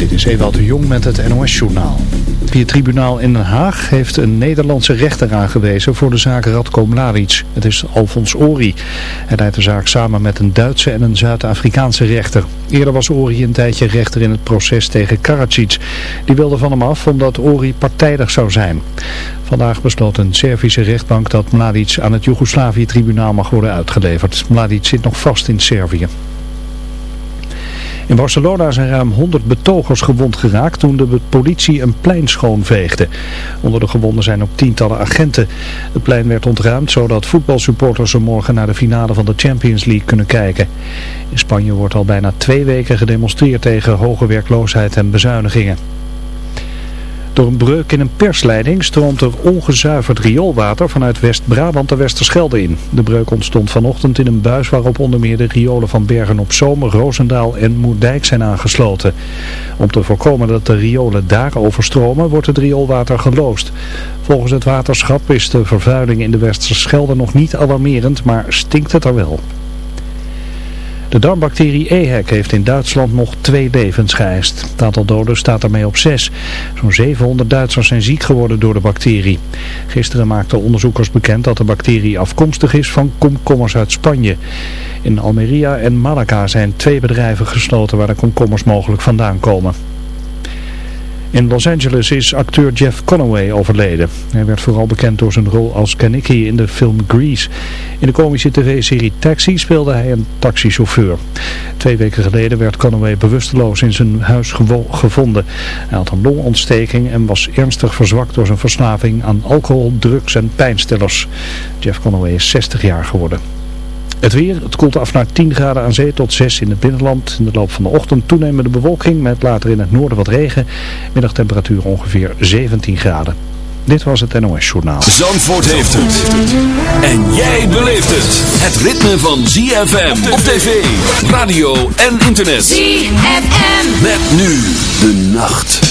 Dit is Ewald de Jong met het NOS-journaal. Het tribunaal in Den Haag heeft een Nederlandse rechter aangewezen voor de zaak Radko Mladic. Het is Alfons Ori. Hij leidt de zaak samen met een Duitse en een Zuid-Afrikaanse rechter. Eerder was Ori een tijdje rechter in het proces tegen Karadzic. Die wilde van hem af omdat Ori partijdig zou zijn. Vandaag besloot een Servische rechtbank dat Mladic aan het Joegoslavië-tribunaal mag worden uitgeleverd. Mladic zit nog vast in Servië. In Barcelona zijn ruim 100 betogers gewond geraakt toen de politie een plein schoonveegde. Onder de gewonden zijn ook tientallen agenten. Het plein werd ontruimd zodat voetbalsupporters er morgen naar de finale van de Champions League kunnen kijken. In Spanje wordt al bijna twee weken gedemonstreerd tegen hoge werkloosheid en bezuinigingen. Door een breuk in een persleiding stroomt er ongezuiverd rioolwater vanuit West-Brabant de Westerschelde in. De breuk ontstond vanochtend in een buis waarop onder meer de riolen van Bergen op Zoom, Roosendaal en Moerdijk zijn aangesloten. Om te voorkomen dat de riolen daar overstromen wordt het rioolwater geloosd. Volgens het waterschap is de vervuiling in de Westerschelde nog niet alarmerend, maar stinkt het er wel. De darmbacterie EHEC heeft in Duitsland nog twee levens geëist. Het aantal doden staat ermee op zes. Zo'n 700 Duitsers zijn ziek geworden door de bacterie. Gisteren maakten onderzoekers bekend dat de bacterie afkomstig is van komkommers uit Spanje. In Almeria en Malaga zijn twee bedrijven gesloten waar de komkommers mogelijk vandaan komen. In Los Angeles is acteur Jeff Conaway overleden. Hij werd vooral bekend door zijn rol als Kaniki in de film Grease. In de komische tv-serie Taxi speelde hij een taxichauffeur. Twee weken geleden werd Conaway bewusteloos in zijn huis gevonden. Hij had een longontsteking en was ernstig verzwakt door zijn verslaving aan alcohol, drugs en pijnstillers. Jeff Conaway is 60 jaar geworden. Het weer, het koelt af naar 10 graden aan zee tot 6 in het binnenland. In de loop van de ochtend toenemende bewolking met later in het noorden wat regen. Middagtemperatuur ongeveer 17 graden. Dit was het NOS Journaal. Zandvoort heeft het. En jij beleeft het. Het ritme van ZFM op tv, radio en internet. ZFM. Met nu de nacht.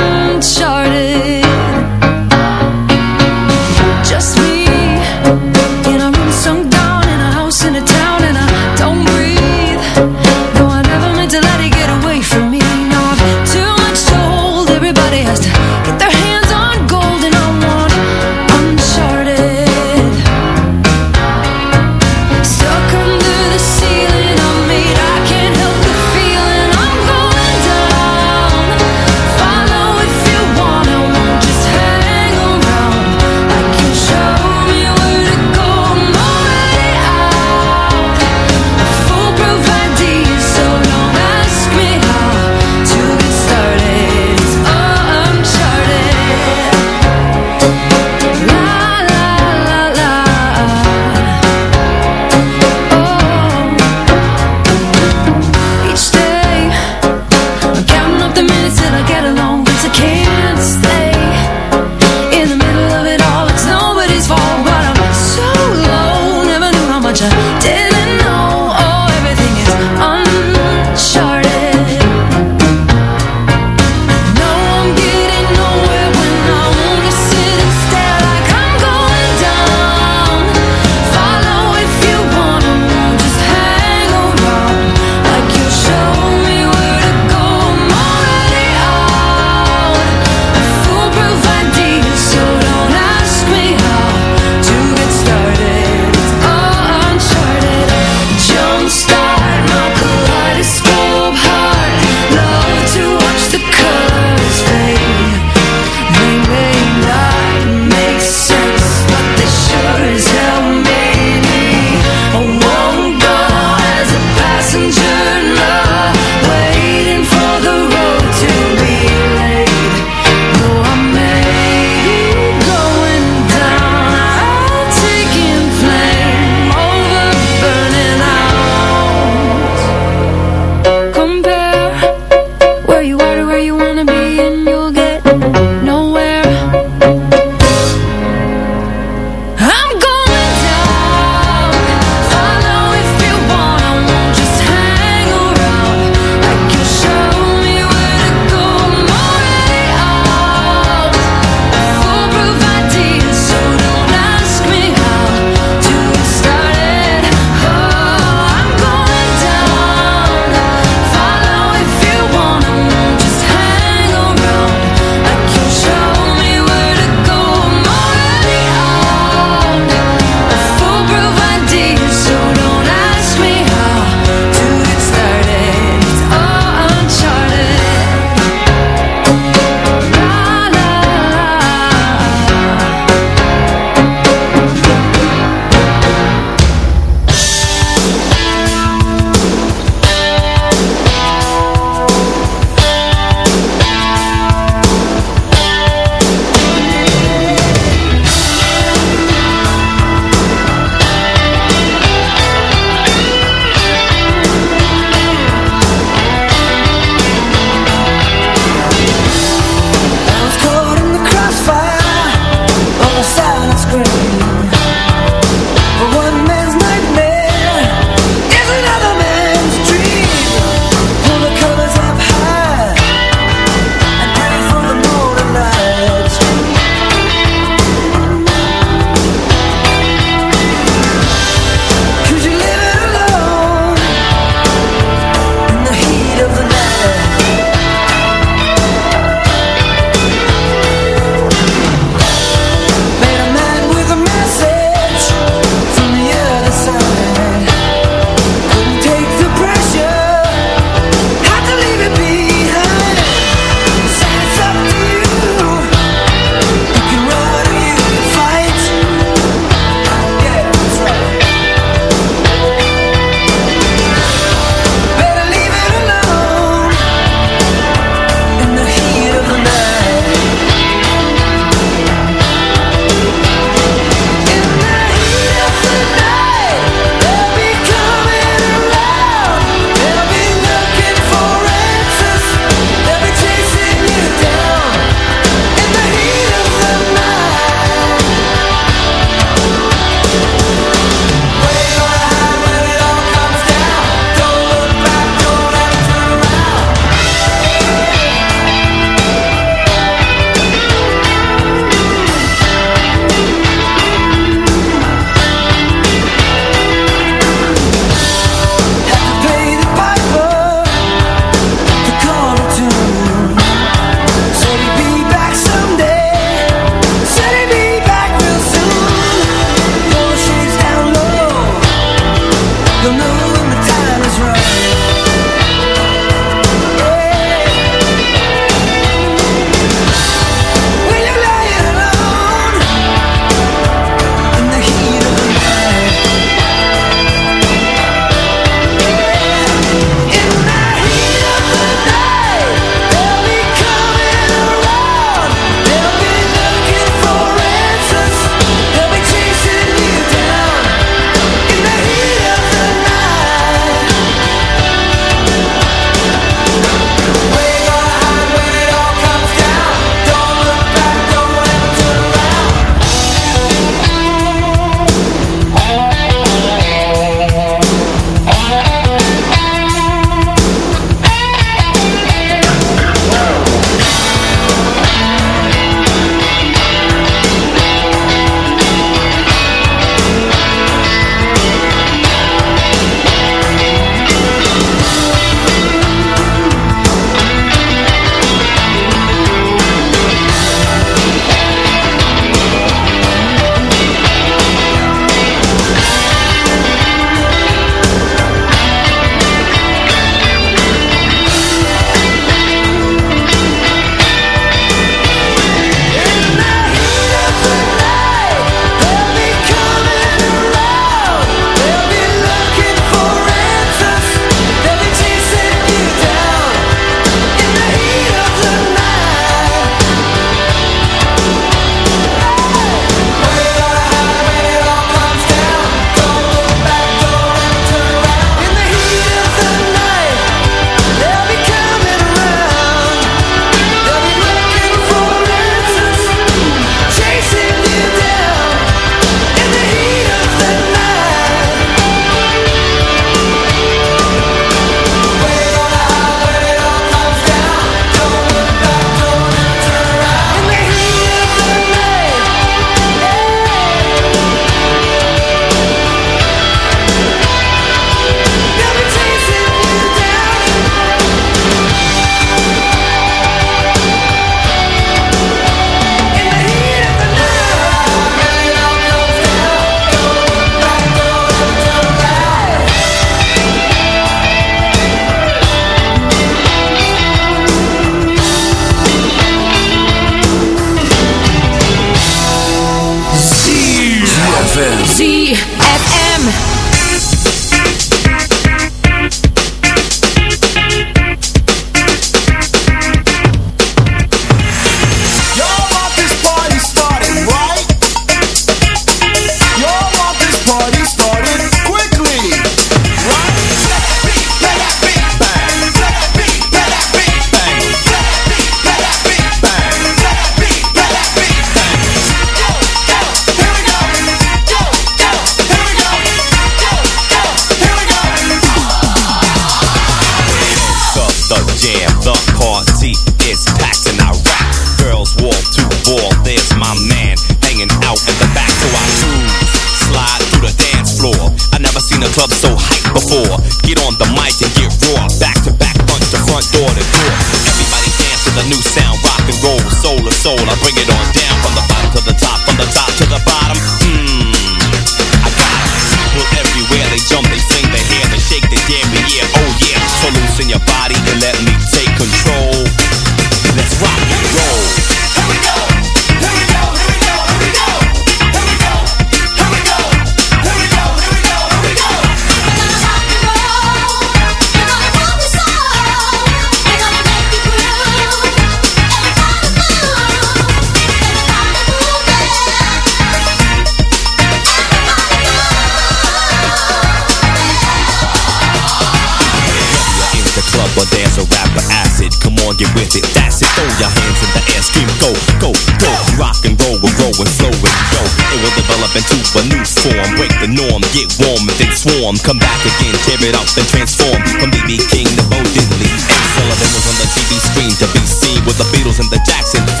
Beatles and the Jackson 5.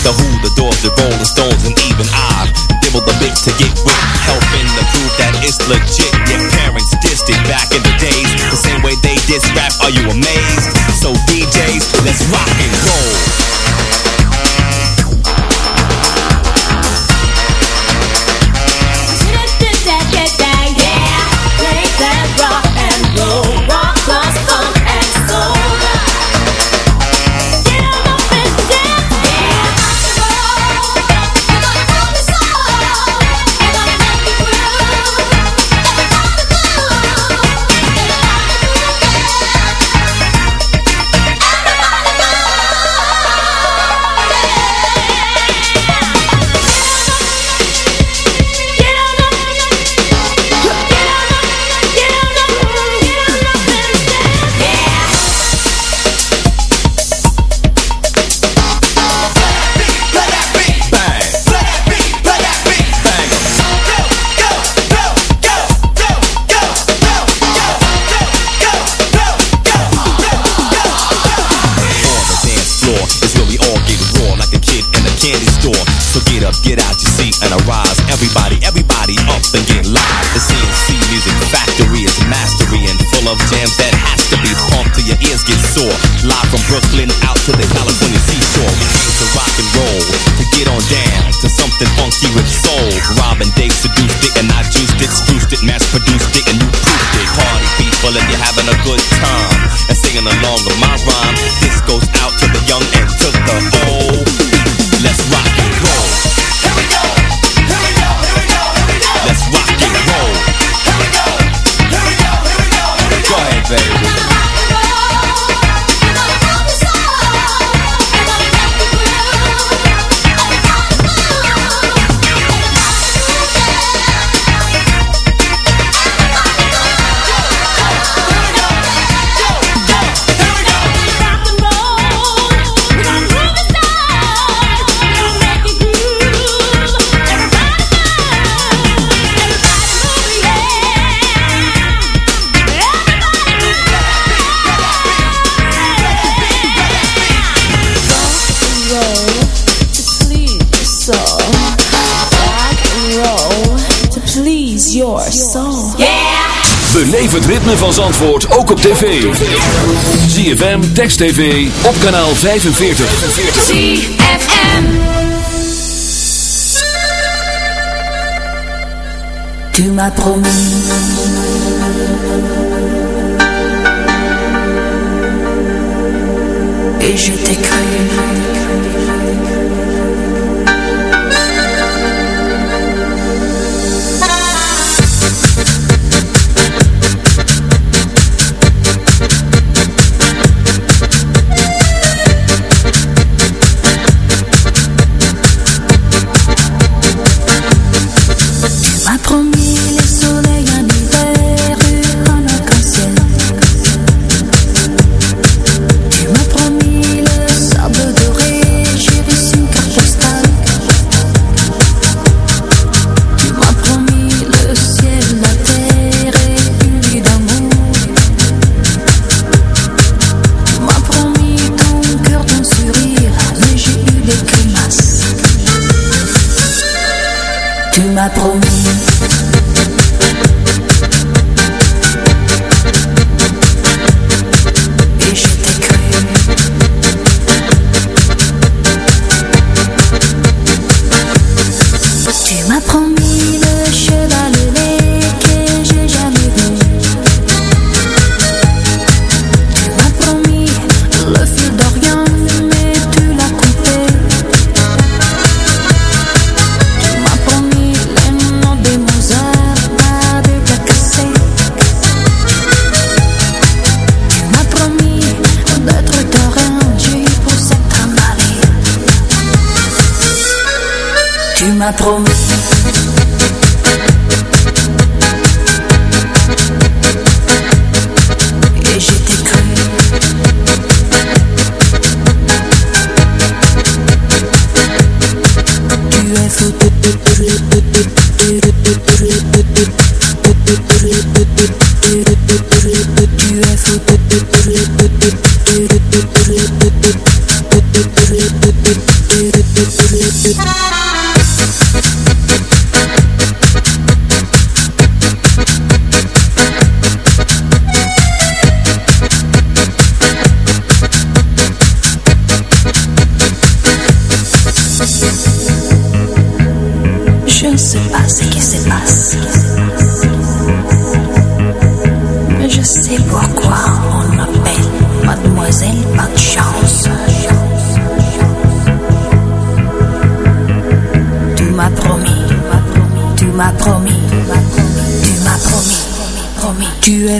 The Who, the Doors, the Rolling Stones, and even I've dibble the bits to get with, helping to prove that it's legit. Your parents dissed it back in the days, the same way they diss rap. Are you amazed? van Zandvoort ook op tv. ZFM, Text TV, op kanaal 45. ZFM Tu m'as promis Et je t'ai cru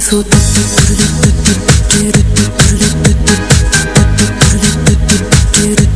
fou. Tu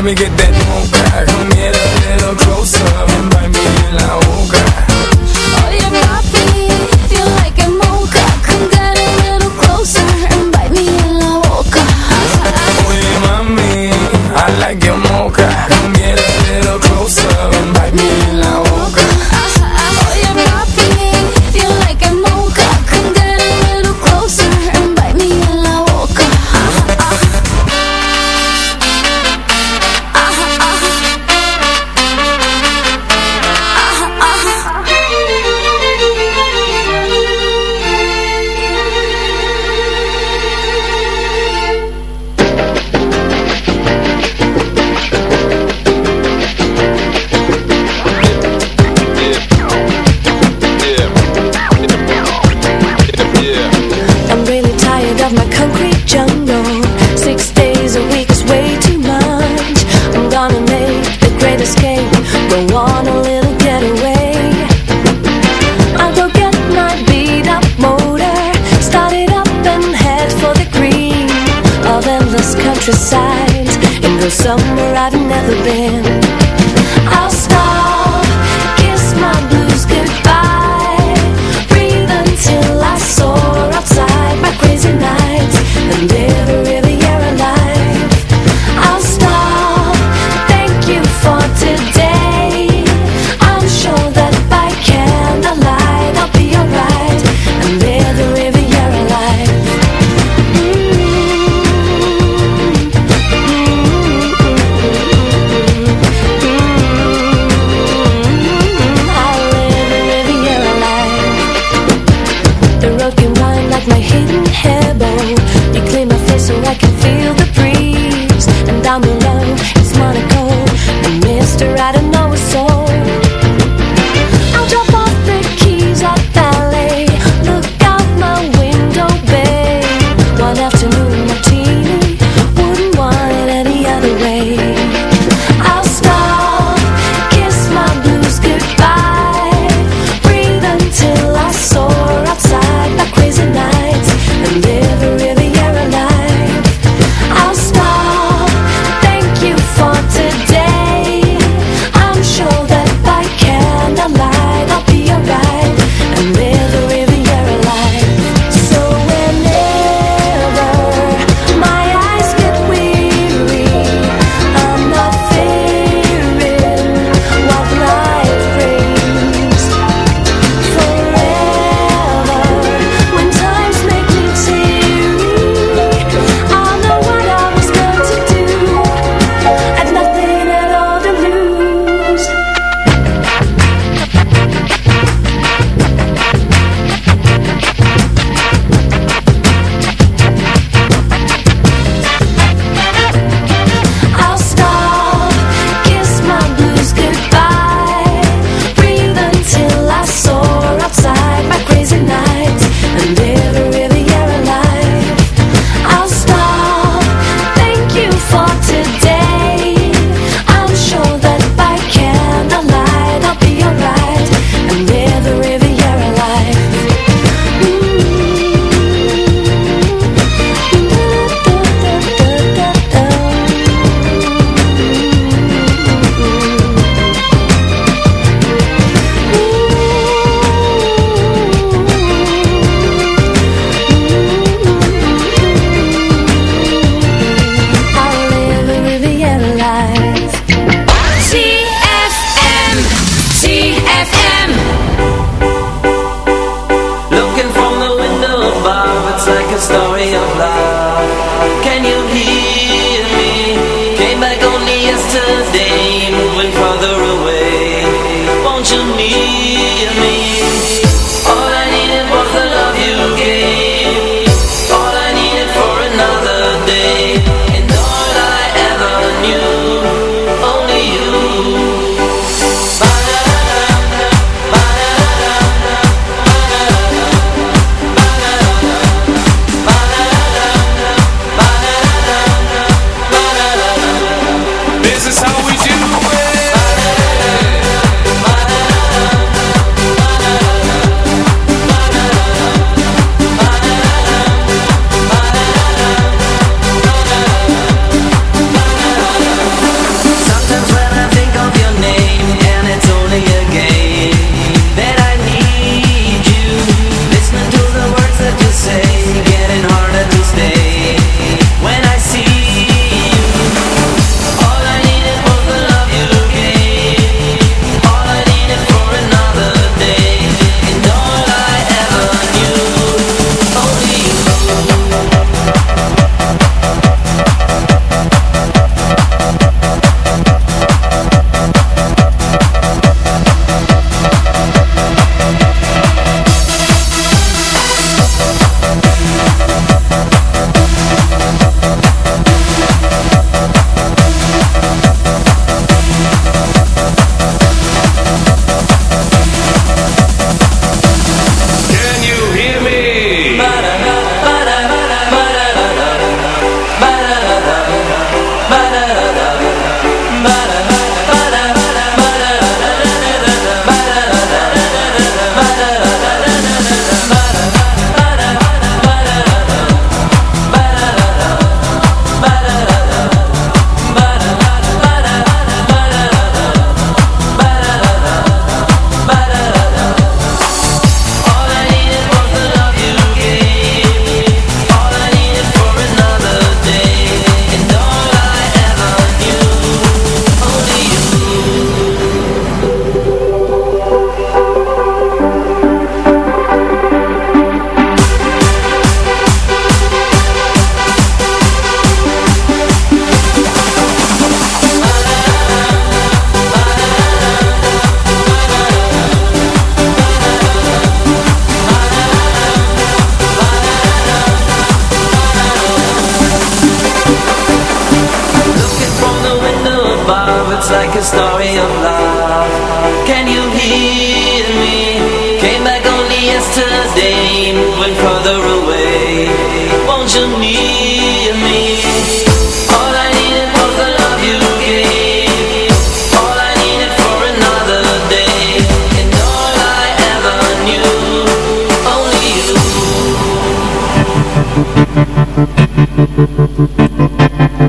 Let me get that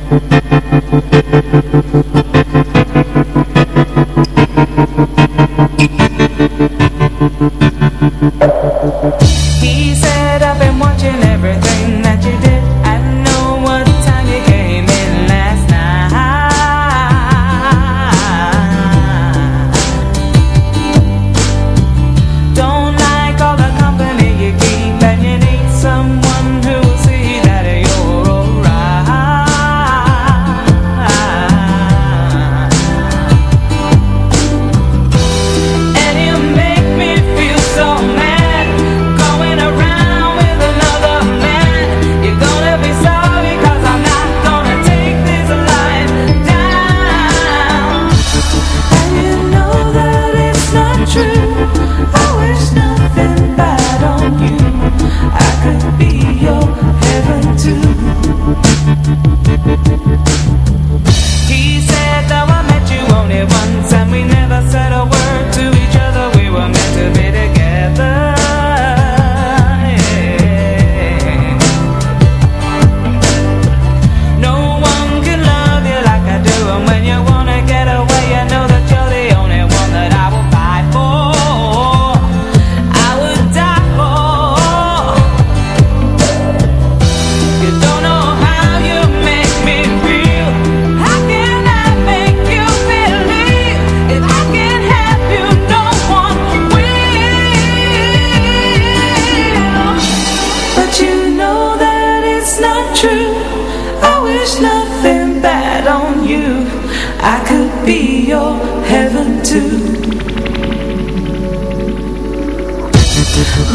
Thank you.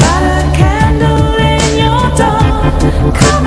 Light a candle in your dark. Come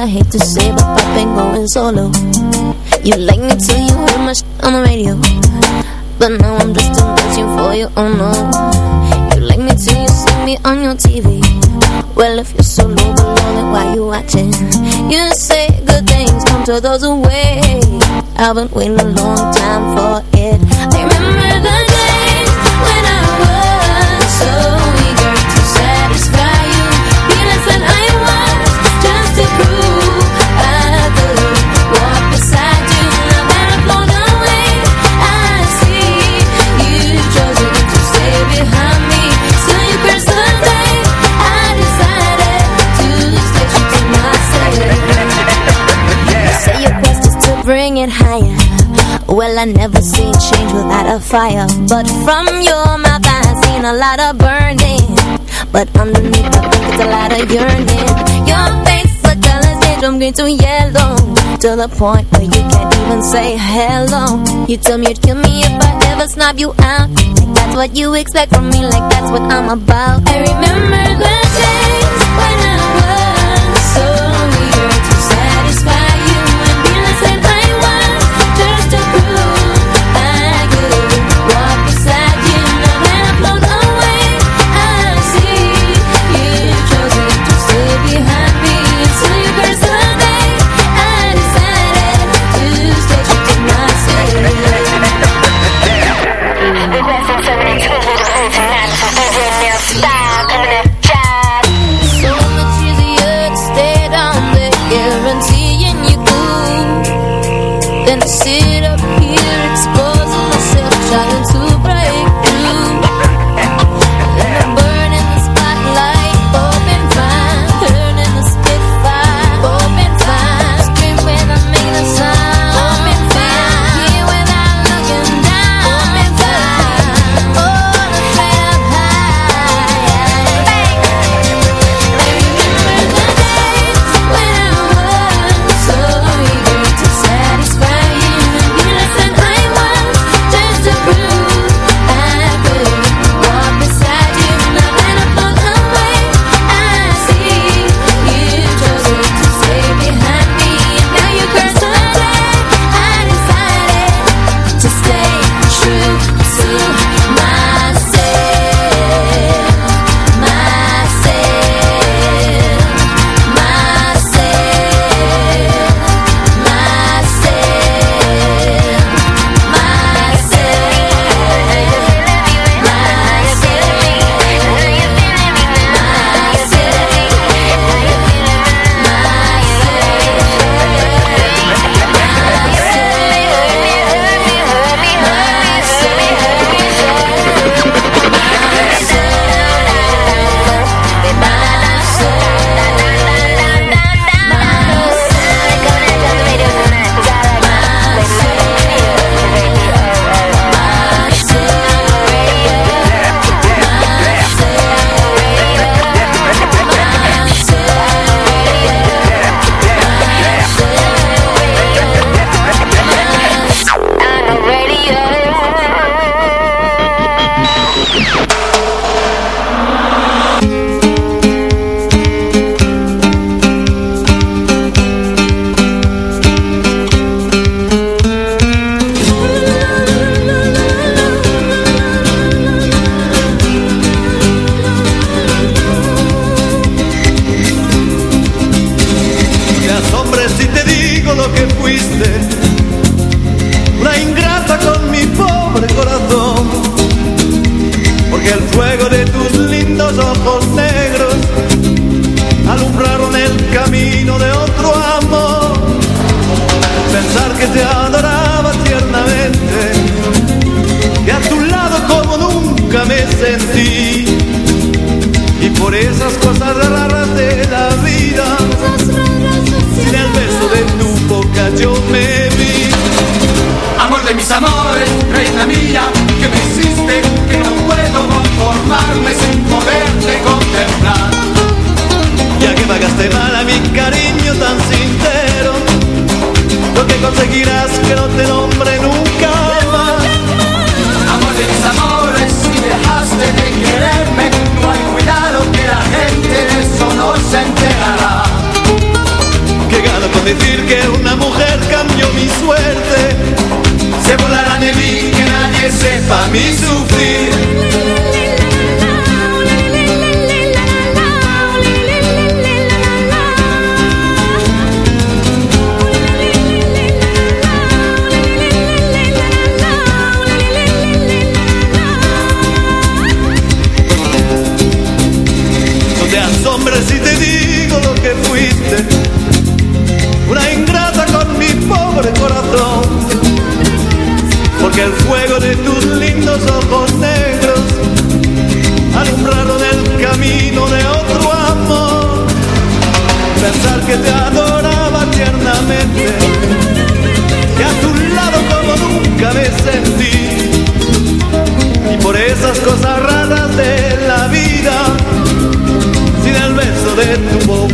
I hate to say, but I've been going solo. You like me till you hear my on the radio. But now I'm just a you for you, oh no. You like me till you see me on your TV. Well, if you're so low below, then why you watching? You say good things come to those who wait. I've been waiting a long time for it. I remember the I never seen change without a fire. But from your mouth I've seen a lot of burning. But underneath I think it's a lot of yearning. Your face a color change from green to yellow. To the point where you can't even say hello. You tell me you'd kill me if I ever snob you out. Like that's what you expect from me Like that's what I'm about. I remember the day than to sit up here exposed.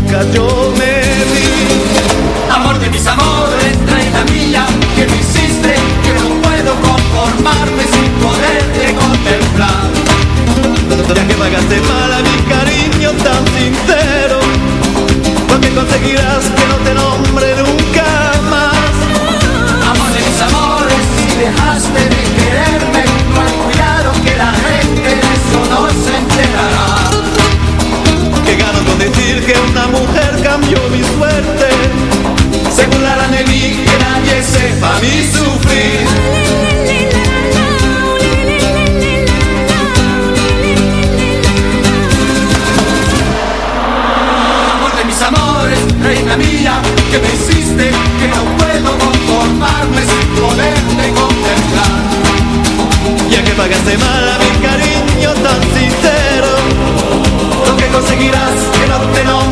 Tu boca yo me vi. Amor de mis amores, reina mía, que me hiciste, que no puedo conformarme sin poderte contemplar. Ya que pagaste mal a mi cariño tan sincero, lo que conseguirás que no te nombre nunca sepa mi sufrir. Amor de mis amores, reina mía, que me hiciste, que no puedo conformarme sin poderte contemplar. Ya que pagaste mal a mi cariño tan sincero, lo que conseguirás que no te nombre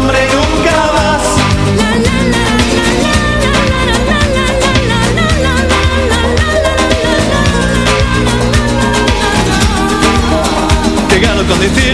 decir